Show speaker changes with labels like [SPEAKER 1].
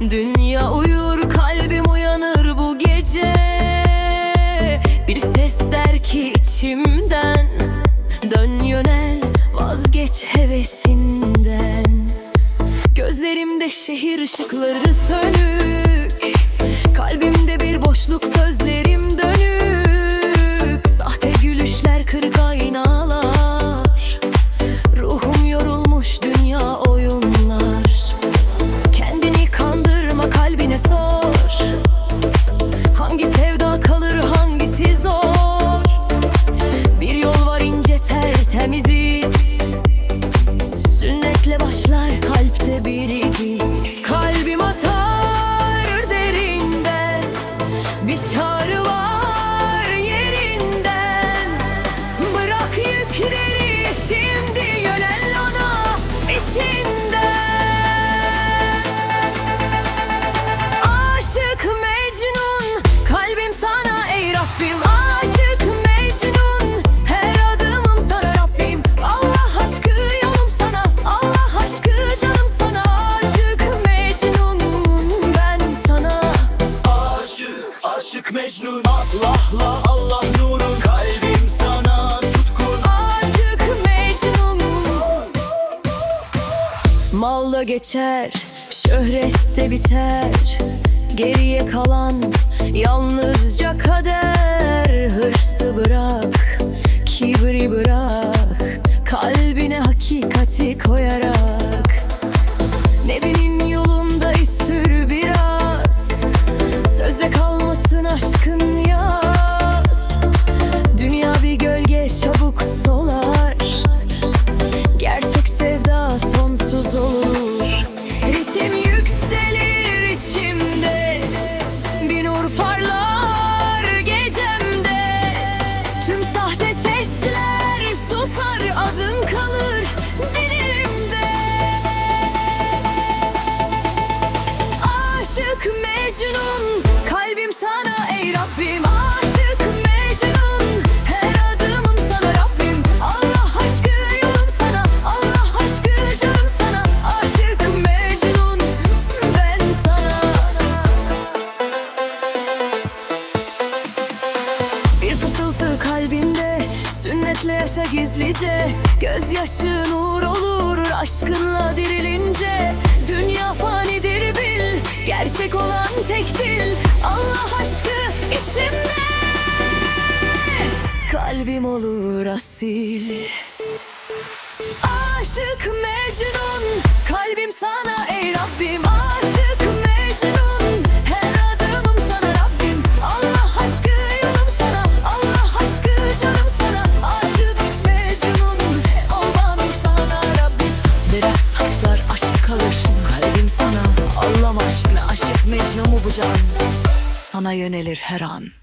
[SPEAKER 1] Dünya uyur kalbim uyanır bu gece. Bir ses der ki içimden Dön yönel vazgeç hevesinden. Gözlerimde şehir ışıkları sönük Kalbimde bir boşluk sözlerim kalpte bir ikiz Kalbim atar derinden Bir çağrı aşık Mecnun.
[SPEAKER 2] Allah'la Allah nurun Kalbim sana tutkun.
[SPEAKER 1] Aşık Mecnunum. Malla geçer, şöhrette biter. Geriye kalan yalnızca kader. Hırsı bırak, kibri bırak. Kalbine hakikati koyarak yaşa gizlice. Gözyaşı nur olur Aşkınla dirilince. Dünya fanidir bil Gerçek olan tek dil. Allah aşkı içimde. Kalbim olur asil. Aşık Mecnun Kalbim sana ey Rabbim. Aşık Kalbim sana. Allah aşkına aşık Mecnun mu bu can? Sana yönelir her an